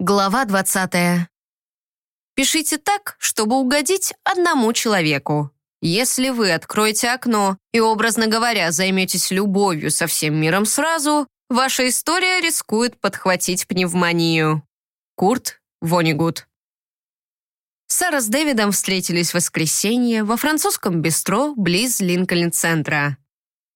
Глава 20. Пишите так, чтобы угодить одному человеку. Если вы откроете окно и, образно говоря, займетесь любовью со всем миром сразу, ваша история рискует подхватить пневмонию. Курт Вонигут. Сара с Дэвидом встретились в воскресенье во французском бистро близ Линкольн-центра.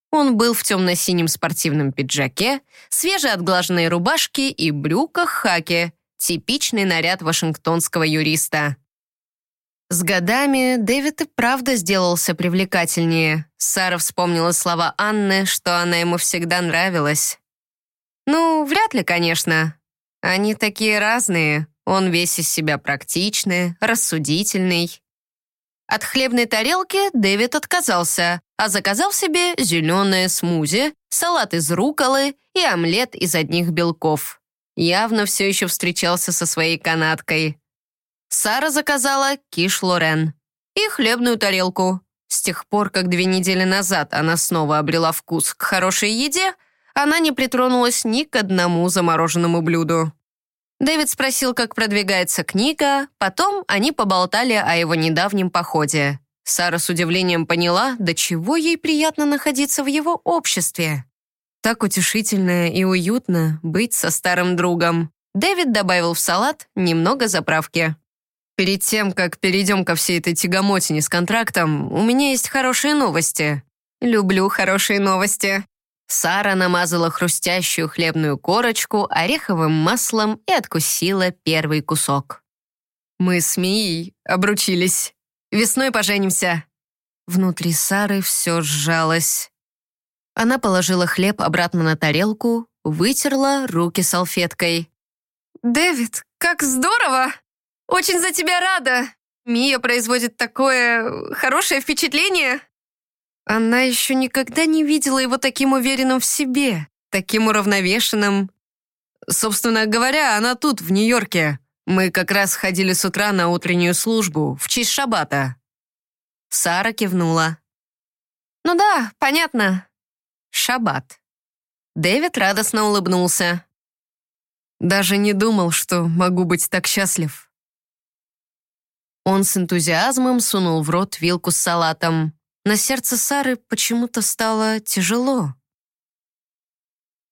Он был в темно-синем спортивном пиджаке, свежеотглаженной рубашке и брюках хаке – Типичный наряд вашингтонского юриста. С годами Дэвид и правда сделался привлекательнее. Сара вспомнила слова Анны, что она ему всегда нравилась. Ну, вряд ли, конечно. Они такие разные. Он весь из себя практичный, рассудительный. От хлебной тарелки Дэвид отказался, а заказал себе зеленое смузи, салат из руколы и омлет из одних белков явно все еще встречался со своей канаткой. Сара заказала киш Лорен и хлебную тарелку. С тех пор, как две недели назад она снова обрела вкус к хорошей еде, она не притронулась ни к одному замороженному блюду. Дэвид спросил, как продвигается книга, потом они поболтали о его недавнем походе. Сара с удивлением поняла, до чего ей приятно находиться в его обществе. Так утешительно и уютно быть со старым другом. Дэвид добавил в салат немного заправки. Перед тем, как перейдем ко всей этой тягомотине с контрактом, у меня есть хорошие новости. Люблю хорошие новости. Сара намазала хрустящую хлебную корочку ореховым маслом и откусила первый кусок. «Мы с Мией обручились. Весной поженимся». Внутри Сары все сжалось. Она положила хлеб обратно на тарелку, вытерла руки салфеткой. «Дэвид, как здорово! Очень за тебя рада! Мия производит такое хорошее впечатление!» Она еще никогда не видела его таким уверенным в себе, таким уравновешенным. Собственно говоря, она тут, в Нью-Йорке. Мы как раз ходили с утра на утреннюю службу, в честь шаббата. Сара кивнула. «Ну да, понятно. Шаббат. Дэвид радостно улыбнулся. Даже не думал, что могу быть так счастлив. Он с энтузиазмом сунул в рот вилку с салатом. На сердце Сары почему-то стало тяжело.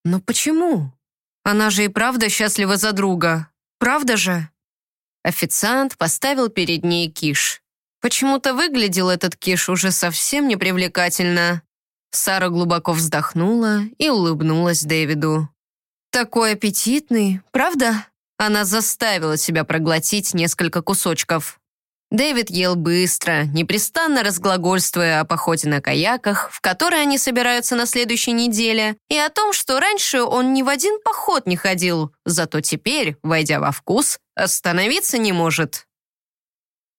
Но почему? Она же и правда счастлива за друга. Правда же? Официант поставил перед ней киш. Почему-то выглядел этот киш уже совсем непривлекательно. Сара глубоко вздохнула и улыбнулась Дэвиду. «Такой аппетитный, правда?» Она заставила себя проглотить несколько кусочков. Дэвид ел быстро, непрестанно разглагольствуя о походе на каяках, в который они собираются на следующей неделе, и о том, что раньше он ни в один поход не ходил, зато теперь, войдя во вкус, остановиться не может.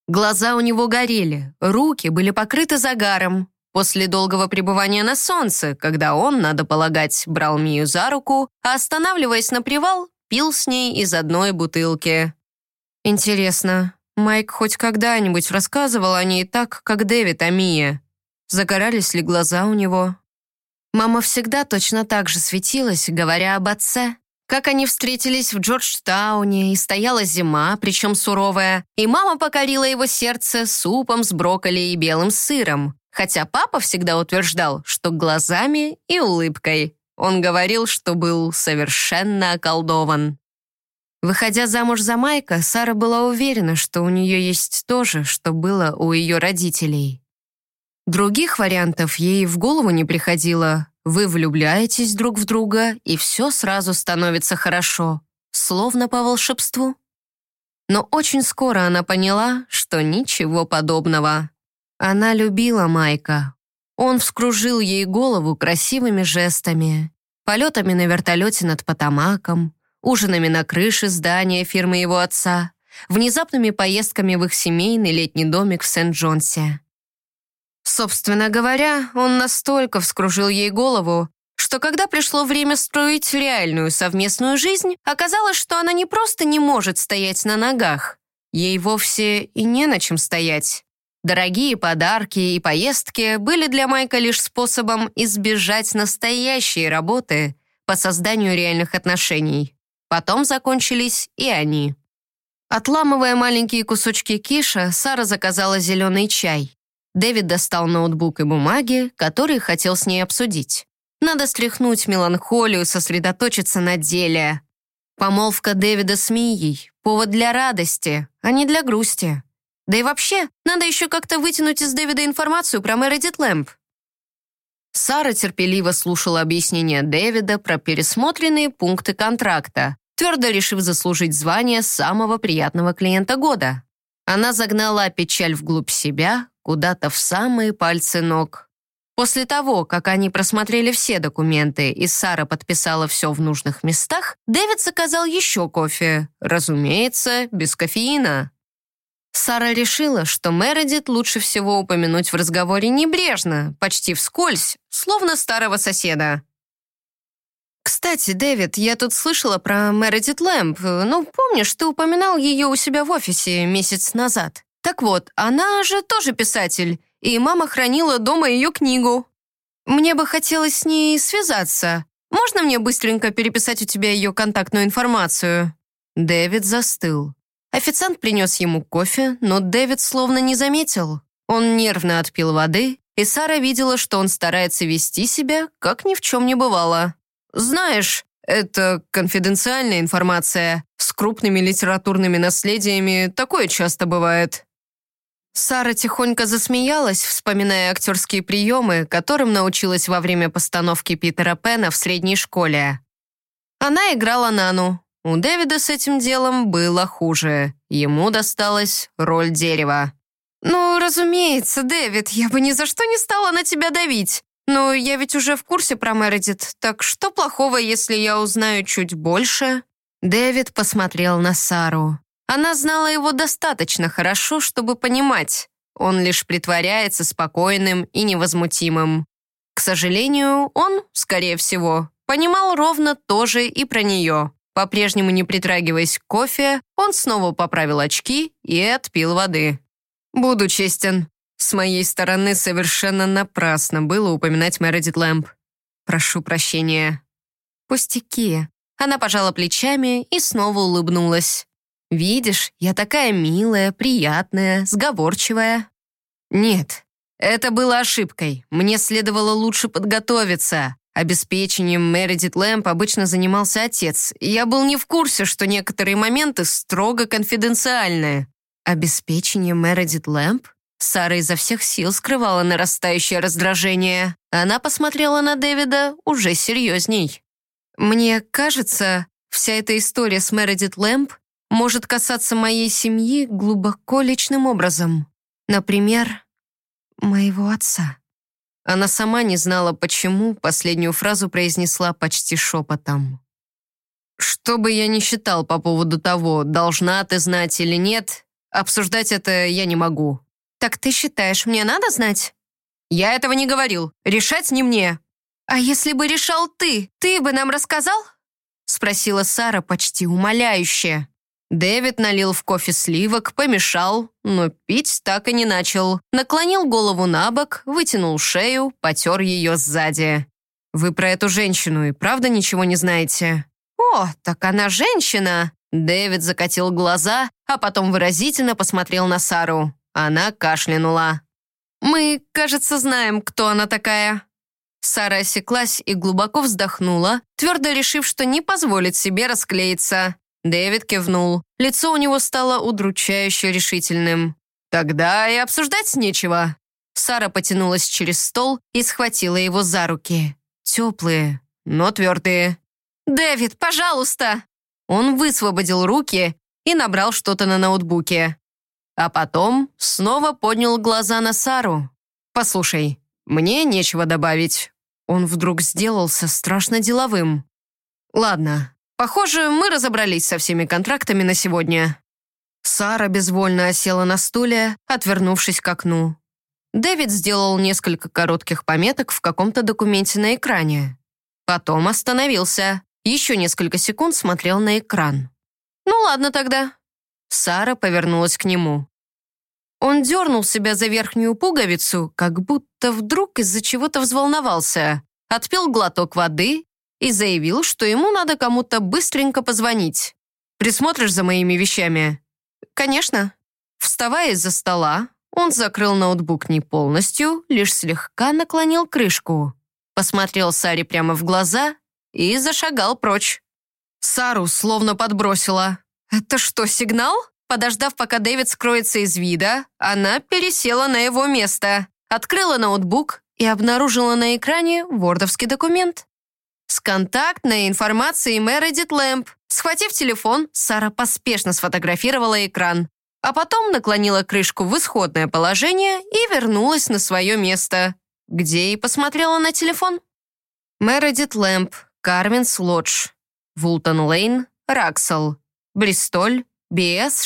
Глаза у него горели, руки были покрыты загаром, После долгого пребывания на солнце, когда он, надо полагать, брал Мию за руку, а останавливаясь на привал, пил с ней из одной бутылки. Интересно, Майк хоть когда-нибудь рассказывал о ней так, как Дэвид о Мие? Загорались ли глаза у него? Мама всегда точно так же светилась, говоря об отце. Как они встретились в Джорджтауне, и стояла зима, причем суровая, и мама покорила его сердце супом с брокколи и белым сыром, Хотя папа всегда утверждал, что глазами и улыбкой. Он говорил, что был совершенно околдован. Выходя замуж за Майка, Сара была уверена, что у нее есть то же, что было у ее родителей. Других вариантов ей в голову не приходило. Вы влюбляетесь друг в друга, и все сразу становится хорошо, словно по волшебству. Но очень скоро она поняла, что ничего подобного. Она любила Майка. Он вскружил ей голову красивыми жестами, полетами на вертолете над Потамаком, ужинами на крыше здания фирмы его отца, внезапными поездками в их семейный летний домик в Сент-Джонсе. Собственно говоря, он настолько вскружил ей голову, что когда пришло время строить реальную совместную жизнь, оказалось, что она не просто не может стоять на ногах, ей вовсе и не на чем стоять. Дорогие подарки и поездки были для Майка лишь способом избежать настоящей работы по созданию реальных отношений. Потом закончились и они. Отламывая маленькие кусочки киша, Сара заказала зеленый чай. Дэвид достал ноутбук и бумаги, которые хотел с ней обсудить. Надо стряхнуть меланхолию, сосредоточиться на деле. Помолвка Дэвида с Мией — повод для радости, а не для грусти. Да и вообще, надо еще как-то вытянуть из Дэвида информацию про Мередит Лэмп. Сара терпеливо слушала объяснения Дэвида про пересмотренные пункты контракта, твердо решив заслужить звание самого приятного клиента года. Она загнала печаль вглубь себя, куда-то в самые пальцы ног. После того, как они просмотрели все документы и Сара подписала все в нужных местах, Дэвид заказал еще кофе. Разумеется, без кофеина. Сара решила, что Мередит лучше всего упомянуть в разговоре небрежно, почти вскользь, словно старого соседа. «Кстати, Дэвид, я тут слышала про Мередит Лэмп. Ну, помнишь, ты упоминал ее у себя в офисе месяц назад? Так вот, она же тоже писатель, и мама хранила дома ее книгу. Мне бы хотелось с ней связаться. Можно мне быстренько переписать у тебя ее контактную информацию?» Дэвид застыл. Официант принес ему кофе, но Дэвид словно не заметил. Он нервно отпил воды, и Сара видела, что он старается вести себя, как ни в чем не бывало. «Знаешь, это конфиденциальная информация. С крупными литературными наследиями такое часто бывает». Сара тихонько засмеялась, вспоминая актерские приемы, которым научилась во время постановки Питера Пена в средней школе. Она играла Нану, у Дэвида с этим делом было хуже. Ему досталась роль дерева. «Ну, разумеется, Дэвид, я бы ни за что не стала на тебя давить. Но я ведь уже в курсе про Мередит, так что плохого, если я узнаю чуть больше?» Дэвид посмотрел на Сару. Она знала его достаточно хорошо, чтобы понимать. Он лишь притворяется спокойным и невозмутимым. К сожалению, он, скорее всего, понимал ровно то же и про нее. По-прежнему не притрагиваясь к кофе, он снова поправил очки и отпил воды. «Буду честен. С моей стороны совершенно напрасно было упоминать Мередит Лэмп. Прошу прощения». «Пустяки». Она пожала плечами и снова улыбнулась. «Видишь, я такая милая, приятная, сговорчивая». «Нет, это было ошибкой. Мне следовало лучше подготовиться. Обеспечением Мередит Лэмп обычно занимался отец, я был не в курсе, что некоторые моменты строго конфиденциальные. Обеспечение Мередит Лэмп? Сара изо всех сил скрывала нарастающее раздражение. Она посмотрела на Дэвида уже серьезней. «Мне кажется, вся эта история с Мередит Лэмп может касаться моей семьи глубоко личным образом. Например, моего отца». Она сама не знала, почему последнюю фразу произнесла почти шепотом. «Что бы я ни считал по поводу того, должна ты знать или нет, обсуждать это я не могу». «Так ты считаешь, мне надо знать?» «Я этого не говорил. Решать не мне». «А если бы решал ты, ты бы нам рассказал?» Спросила Сара почти умоляюще. Дэвид налил в кофе сливок, помешал, но пить так и не начал. Наклонил голову на бок, вытянул шею, потер ее сзади. «Вы про эту женщину и правда ничего не знаете?» «О, так она женщина!» Дэвид закатил глаза, а потом выразительно посмотрел на Сару. Она кашлянула. «Мы, кажется, знаем, кто она такая». Сара осеклась и глубоко вздохнула, твердо решив, что не позволит себе расклеиться. Дэвид кивнул. Лицо у него стало удручающе решительным. «Тогда и обсуждать нечего». Сара потянулась через стол и схватила его за руки. Теплые, но твердые. «Дэвид, пожалуйста!» Он высвободил руки и набрал что-то на ноутбуке. А потом снова поднял глаза на Сару. «Послушай, мне нечего добавить». Он вдруг сделался страшно деловым. «Ладно, Похоже, мы разобрались со всеми контрактами на сегодня». Сара безвольно осела на стуле, отвернувшись к окну. Дэвид сделал несколько коротких пометок в каком-то документе на экране. Потом остановился. Еще несколько секунд смотрел на экран. «Ну ладно тогда». Сара повернулась к нему. Он дернул себя за верхнюю пуговицу, как будто вдруг из-за чего-то взволновался, отпил глоток воды и заявил, что ему надо кому-то быстренько позвонить. «Присмотришь за моими вещами?» «Конечно». Вставая из-за стола, он закрыл ноутбук не полностью, лишь слегка наклонил крышку, посмотрел Саре прямо в глаза и зашагал прочь. Сару словно подбросила. «Это что, сигнал?» Подождав, пока Дэвид скроется из вида, она пересела на его место, открыла ноутбук и обнаружила на экране вордовский документ. С контактной информацией Мередит Лэмп. Схватив телефон, Сара поспешно сфотографировала экран, а потом наклонила крышку в исходное положение и вернулась на свое место, где и посмотрела на телефон. Мередит Лэмп, Карменс Лодж, Вултон Лейн, Раксел, Бристоль, BS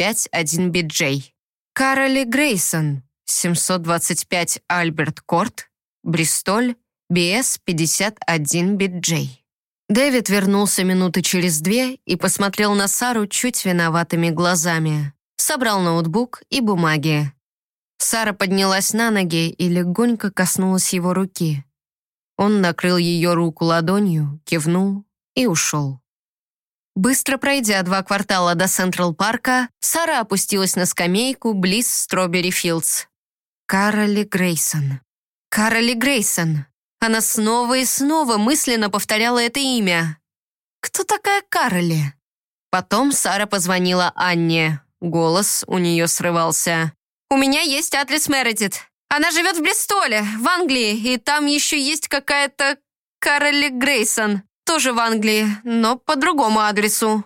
651BJ. Кароли Грейсон, 725 Альберт Корт, Бристоль, BS 51BJ. Дэвид вернулся минуты через две и посмотрел на Сару чуть виноватыми глазами. Собрал ноутбук и бумаги. Сара поднялась на ноги и легонько коснулась его руки. Он накрыл ее руку ладонью, кивнул и ушел. Быстро пройдя два квартала до Централ-парка, Сара опустилась на скамейку близ Стробери Филдс. Кароли Грейсон. Кароли Грейсон. Она снова и снова мысленно повторяла это имя. «Кто такая Кароли?» Потом Сара позвонила Анне. Голос у нее срывался. «У меня есть адрес Мередит. Она живет в Бристоле, в Англии, и там еще есть какая-то Кароли Грейсон тоже в Англии, но по другому адресу».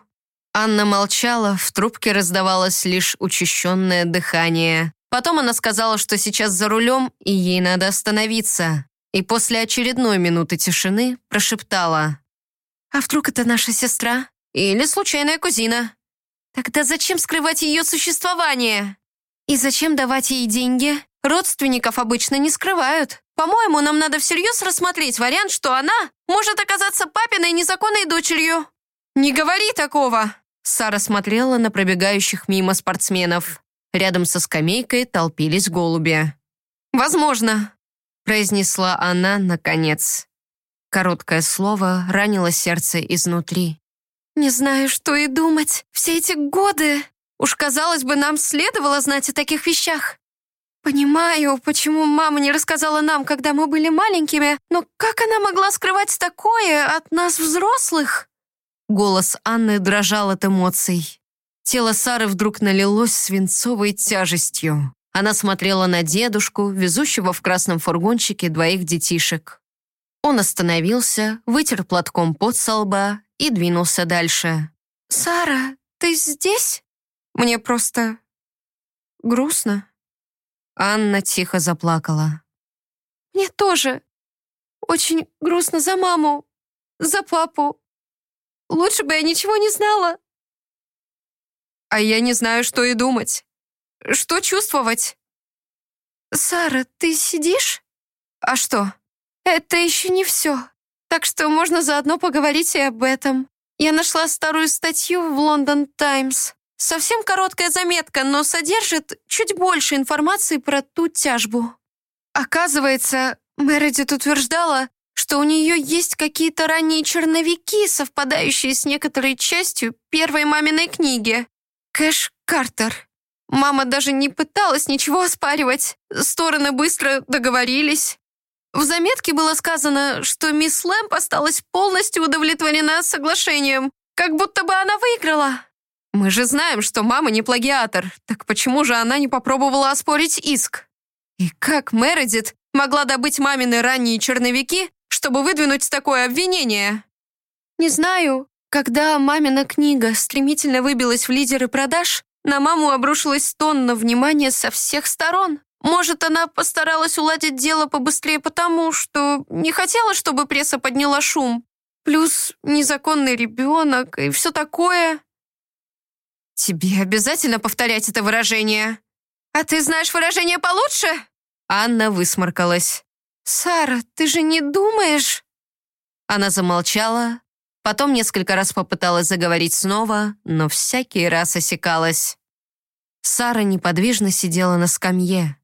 Анна молчала, в трубке раздавалось лишь учащенное дыхание. Потом она сказала, что сейчас за рулем, и ей надо остановиться. И после очередной минуты тишины прошептала. «А вдруг это наша сестра? Или случайная кузина? Тогда зачем скрывать ее существование? И зачем давать ей деньги? Родственников обычно не скрывают. По-моему, нам надо всерьез рассмотреть вариант, что она может оказаться папиной незаконной дочерью». «Не говори такого!» Сара смотрела на пробегающих мимо спортсменов. Рядом со скамейкой толпились голуби. «Возможно», — произнесла она наконец. Короткое слово ранило сердце изнутри. «Не знаю, что и думать. Все эти годы...» Уж, казалось бы, нам следовало знать о таких вещах. «Понимаю, почему мама не рассказала нам, когда мы были маленькими, но как она могла скрывать такое от нас, взрослых?» Голос Анны дрожал от эмоций. Тело Сары вдруг налилось свинцовой тяжестью. Она смотрела на дедушку, везущего в красном фургончике двоих детишек. Он остановился, вытер платком пот со лба и двинулся дальше. «Сара, ты здесь? Мне просто грустно». Анна тихо заплакала. «Мне тоже. Очень грустно за маму, за папу. Лучше бы я ничего не знала». «А я не знаю, что и думать. Что чувствовать?» «Сара, ты сидишь? А что? Это еще не все. Так что можно заодно поговорить и об этом. Я нашла старую статью в Лондон Таймс. Совсем короткая заметка, но содержит чуть больше информации про ту тяжбу. Оказывается, Мередит утверждала, что у нее есть какие-то ранние черновики, совпадающие с некоторой частью первой маминой книги. Кэш Картер. Мама даже не пыталась ничего оспаривать. Стороны быстро договорились. В заметке было сказано, что мисс Лэмп осталась полностью удовлетворена соглашением, как будто бы она выиграла. Мы же знаем, что мама не плагиатор, так почему же она не попробовала оспорить иск? И как Мередит могла добыть мамины ранние черновики, чтобы выдвинуть такое обвинение? Не знаю. Когда мамина книга стремительно выбилась в лидеры продаж, на маму обрушилась тонна внимания со всех сторон. Может, она постаралась уладить дело побыстрее потому, что не хотела, чтобы пресса подняла шум. Плюс незаконный ребенок и все такое. «Тебе обязательно повторять это выражение?» «А ты знаешь выражение получше?» Анна высморкалась. «Сара, ты же не думаешь?» Она замолчала, потом несколько раз попыталась заговорить снова, но всякий раз осекалась. Сара неподвижно сидела на скамье.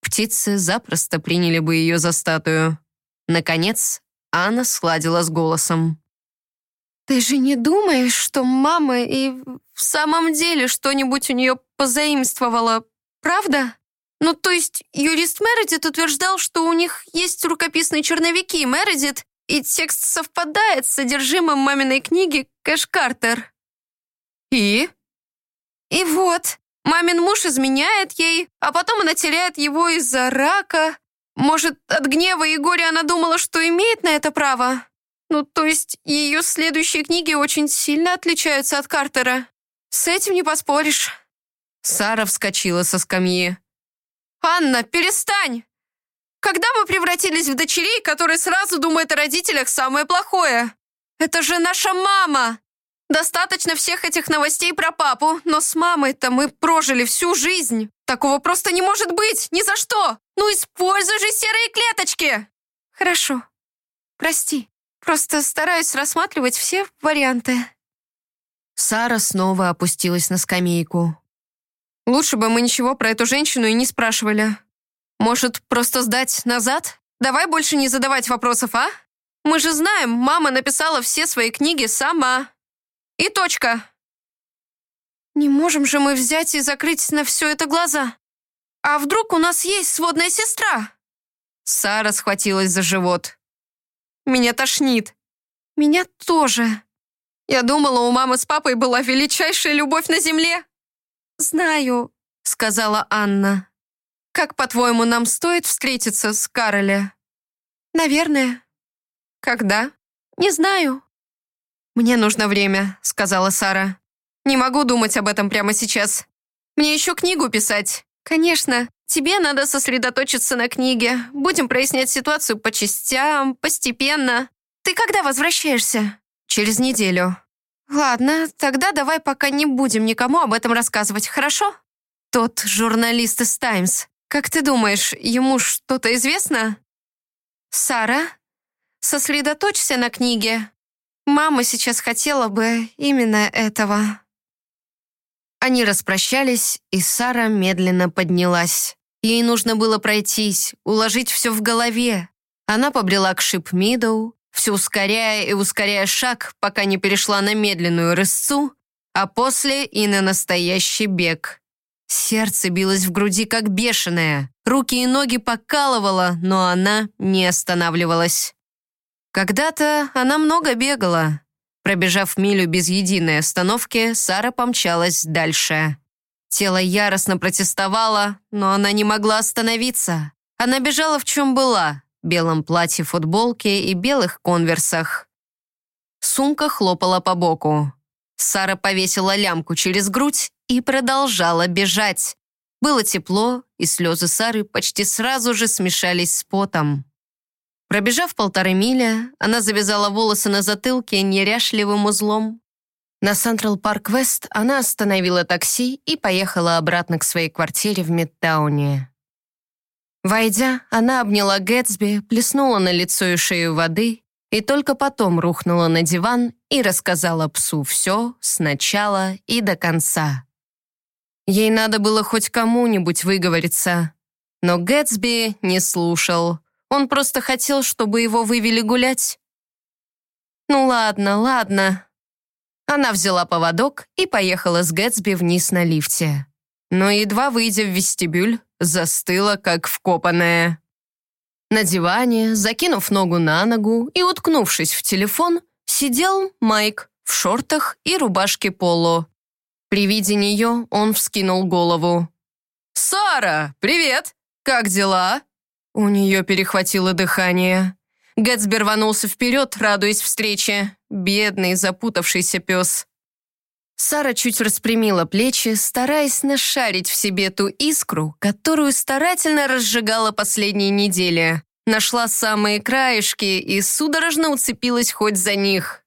Птицы запросто приняли бы ее за статую. Наконец, Анна сладила с голосом. «Ты же не думаешь, что мама и в самом деле что-нибудь у нее позаимствовала, правда? Ну, то есть юрист Мередит утверждал, что у них есть рукописные черновики Мередит, и текст совпадает с содержимым маминой книги «Кэш Картер». И? И вот, мамин муж изменяет ей, а потом она теряет его из-за рака. Может, от гнева и горя она думала, что имеет на это право? Ну, то есть ее следующие книги очень сильно отличаются от Картера. С этим не поспоришь. Сара вскочила со скамьи. «Анна, перестань! Когда мы превратились в дочерей, которые сразу думают о родителях самое плохое? Это же наша мама! Достаточно всех этих новостей про папу, но с мамой-то мы прожили всю жизнь. Такого просто не может быть, ни за что! Ну используй же серые клеточки!» «Хорошо, прости». Просто стараюсь рассматривать все варианты». Сара снова опустилась на скамейку. «Лучше бы мы ничего про эту женщину и не спрашивали. Может, просто сдать назад? Давай больше не задавать вопросов, а? Мы же знаем, мама написала все свои книги сама. И точка». «Не можем же мы взять и закрыть на все это глаза? А вдруг у нас есть сводная сестра?» Сара схватилась за живот. Меня тошнит. Меня тоже. Я думала, у мамы с папой была величайшая любовь на земле. Знаю, сказала Анна. Как, по-твоему, нам стоит встретиться с Кароле? Наверное. Когда? Не знаю. Мне нужно время, сказала Сара. Не могу думать об этом прямо сейчас. Мне еще книгу писать. Конечно, Тебе надо сосредоточиться на книге. Будем прояснять ситуацию по частям, постепенно. Ты когда возвращаешься? Через неделю. Ладно, тогда давай пока не будем никому об этом рассказывать, хорошо? Тот журналист из «Таймс». Как ты думаешь, ему что-то известно? Сара, сосредоточься на книге. Мама сейчас хотела бы именно этого. Они распрощались, и Сара медленно поднялась. Ей нужно было пройтись, уложить все в голове. Она побрела к Шип-Мидоу, все ускоряя и ускоряя шаг, пока не перешла на медленную рысцу, а после и на настоящий бег. Сердце билось в груди как бешеное, руки и ноги покалывало, но она не останавливалась. Когда-то она много бегала. Пробежав милю без единой остановки, Сара помчалась дальше. Тело яростно протестовало, но она не могла остановиться. Она бежала в чем была, белом платье, футболке и белых конверсах. Сумка хлопала по боку. Сара повесила лямку через грудь и продолжала бежать. Было тепло, и слезы Сары почти сразу же смешались с потом. Пробежав полторы мили, она завязала волосы на затылке неряшливым узлом. На Централ Парк Вест она остановила такси и поехала обратно к своей квартире в Мидтауне. Войдя, она обняла Гэтсби, плеснула на лицо и шею воды и только потом рухнула на диван и рассказала псу все сначала и до конца. Ей надо было хоть кому-нибудь выговориться. Но Гэтсби не слушал. Он просто хотел, чтобы его вывели гулять. «Ну ладно, ладно», она взяла поводок и поехала с Гэтсби вниз на лифте. Но едва выйдя в вестибюль, застыла, как вкопанная. На диване, закинув ногу на ногу и уткнувшись в телефон, сидел Майк в шортах и рубашке поло. При виде нее он вскинул голову. «Сара, привет! Как дела?» У нее перехватило дыхание. Гэтсби рванулся вперед, радуясь встрече. Бедный, запутавшийся пес. Сара чуть распрямила плечи, стараясь нашарить в себе ту искру, которую старательно разжигала последние недели. Нашла самые краешки и судорожно уцепилась хоть за них.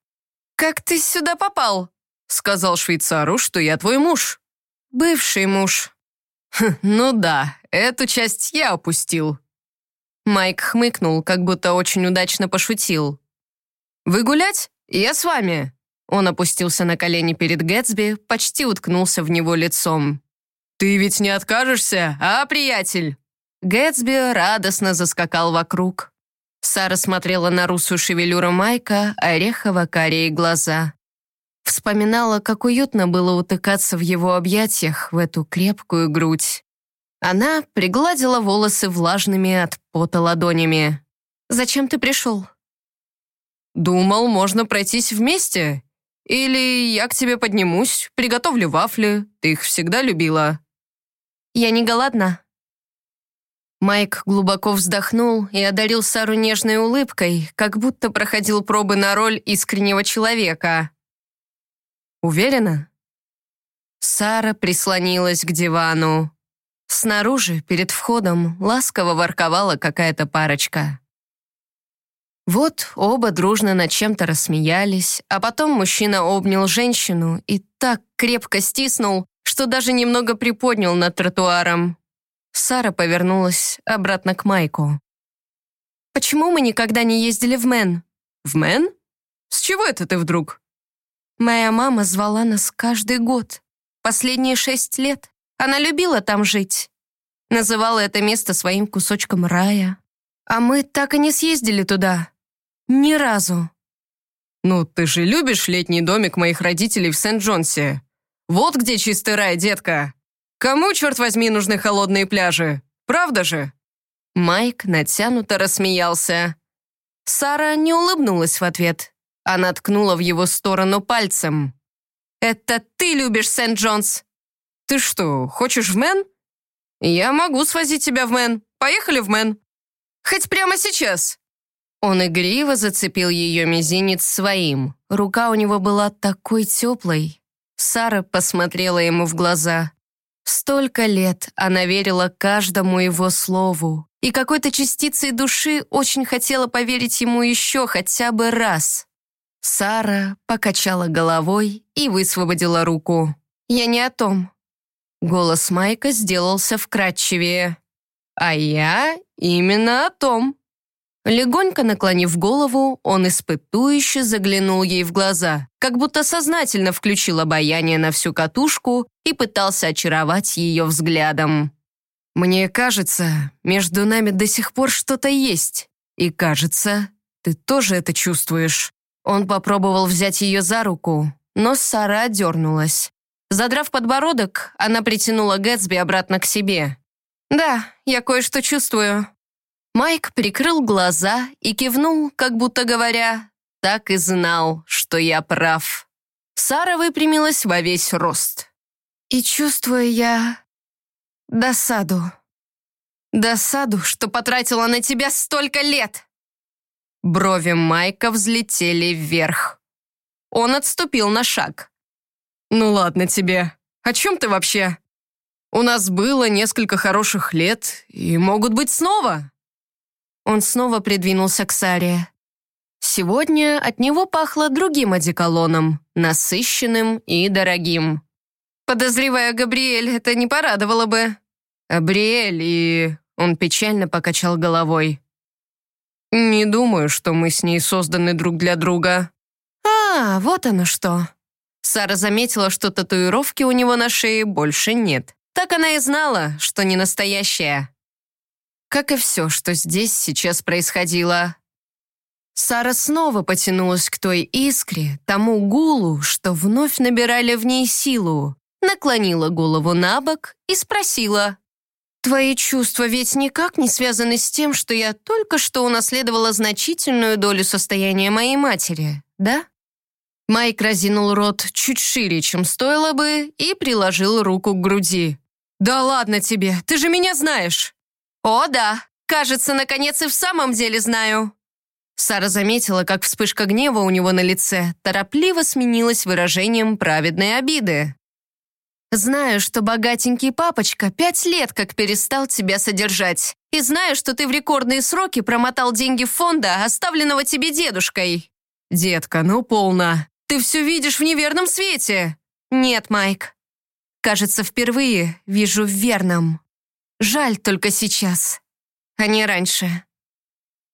«Как ты сюда попал?» «Сказал швейцару, что я твой муж». «Бывший муж». Хм, «Ну да, эту часть я опустил. Майк хмыкнул, как будто очень удачно пошутил. «Вы гулять? Я с вами!» Он опустился на колени перед Гэтсби, почти уткнулся в него лицом. «Ты ведь не откажешься, а, приятель?» Гэтсби радостно заскакал вокруг. Сара смотрела на русую шевелюру Майка, орехово-карие глаза. Вспоминала, как уютно было утыкаться в его объятиях в эту крепкую грудь. Она пригладила волосы влажными от пота ладонями. «Зачем ты пришел?» «Думал, можно пройтись вместе. Или я к тебе поднимусь, приготовлю вафли. Ты их всегда любила». «Я не голодна», Майк глубоко вздохнул и одарил Сару нежной улыбкой, как будто проходил пробы на роль искреннего человека. «Уверена?» Сара прислонилась к дивану. Снаружи, перед входом, ласково ворковала какая-то парочка. Вот оба дружно над чем-то рассмеялись, а потом мужчина обнял женщину и так крепко стиснул, что даже немного приподнял над тротуаром. Сара повернулась обратно к Майку. «Почему мы никогда не ездили в Мэн?» «В Мэн? С чего это ты вдруг?» «Моя мама звала нас каждый год. Последние шесть лет. Она любила там жить. Называла это место своим кусочком рая. А мы так и не съездили туда. Ни разу». «Ну, ты же любишь летний домик моих родителей в Сент-Джонсе. Вот где чистый рай, детка!» Кому, черт возьми, нужны холодные пляжи? Правда же?» Майк натянуто рассмеялся. Сара не улыбнулась в ответ. Она ткнула в его сторону пальцем. «Это ты любишь Сент-Джонс!» «Ты что, хочешь в Мэн?» «Я могу свозить тебя в Мэн. Поехали в Мэн. Хоть прямо сейчас!» Он игриво зацепил ее мизинец своим. Рука у него была такой теплой. Сара посмотрела ему в глаза. Столько лет она верила каждому его слову, и какой-то частицей души очень хотела поверить ему еще хотя бы раз. Сара покачала головой и высвободила руку. «Я не о том». Голос Майка сделался вкрадчивее. «А я именно о том». Легонько наклонив голову, он испытующе заглянул ей в глаза, как будто сознательно включил обаяние на всю катушку и пытался очаровать ее взглядом. «Мне кажется, между нами до сих пор что-то есть. И кажется, ты тоже это чувствуешь». Он попробовал взять ее за руку, но Сара дернулась. Задрав подбородок, она притянула Гэтсби обратно к себе. «Да, я кое-что чувствую. Майк прикрыл глаза и кивнул, как будто говоря, «Так и знал, что я прав». Сара выпрямилась во весь рост. «И чувствую я досаду. Досаду, что потратила на тебя столько лет!» Брови Майка взлетели вверх. Он отступил на шаг. «Ну ладно тебе. О чем ты вообще? У нас было несколько хороших лет, и могут быть снова. Он снова придвинулся к Саре. Сегодня от него пахло другим одеколоном, насыщенным и дорогим. Подозревая Габриэль, это не порадовало бы. Габриэль и... Он печально покачал головой. «Не думаю, что мы с ней созданы друг для друга». «А, вот оно что». Сара заметила, что татуировки у него на шее больше нет. Так она и знала, что не настоящая как и все, что здесь сейчас происходило. Сара снова потянулась к той искре, тому гулу, что вновь набирали в ней силу, наклонила голову на бок и спросила, «Твои чувства ведь никак не связаны с тем, что я только что унаследовала значительную долю состояния моей матери, да?» Майк разинул рот чуть шире, чем стоило бы, и приложил руку к груди. «Да ладно тебе, ты же меня знаешь!» «О, да! Кажется, наконец и в самом деле знаю!» Сара заметила, как вспышка гнева у него на лице торопливо сменилась выражением праведной обиды. «Знаю, что богатенький папочка пять лет как перестал тебя содержать. И знаю, что ты в рекордные сроки промотал деньги фонда, оставленного тебе дедушкой». «Детка, ну полно. Ты все видишь в неверном свете». «Нет, Майк. Кажется, впервые вижу в верном». Жаль только сейчас, а не раньше.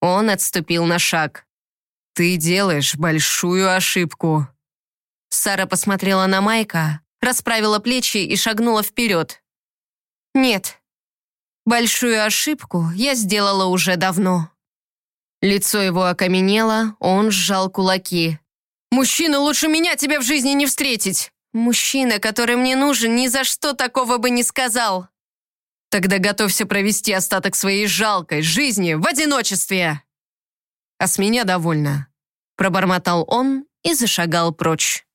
Он отступил на шаг. «Ты делаешь большую ошибку». Сара посмотрела на Майка, расправила плечи и шагнула вперед. «Нет, большую ошибку я сделала уже давно». Лицо его окаменело, он сжал кулаки. «Мужчина лучше меня тебе в жизни не встретить!» «Мужчина, который мне нужен, ни за что такого бы не сказал!» «Тогда готовься провести остаток своей жалкой жизни в одиночестве!» «А с меня довольно», — пробормотал он и зашагал прочь.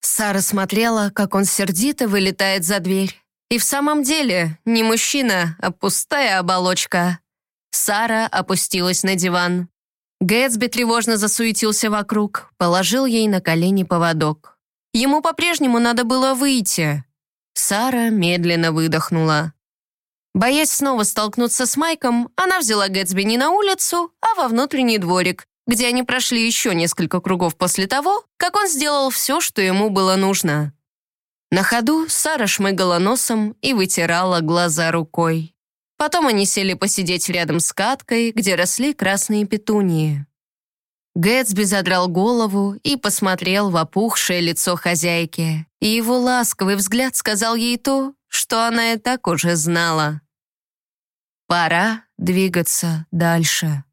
Сара смотрела, как он сердито вылетает за дверь. И в самом деле не мужчина, а пустая оболочка. Сара опустилась на диван. Гэтсби тревожно засуетился вокруг, положил ей на колени поводок. Ему по-прежнему надо было выйти. Сара медленно выдохнула. Боясь снова столкнуться с Майком, она взяла Гэтсби не на улицу, а во внутренний дворик, где они прошли еще несколько кругов после того, как он сделал все, что ему было нужно. На ходу Сара шмыгала носом и вытирала глаза рукой. Потом они сели посидеть рядом с каткой, где росли красные петунии. Гэтсби задрал голову и посмотрел в опухшее лицо хозяйки, и его ласковый взгляд сказал ей то, что она и так уже знала. Пора двигаться дальше.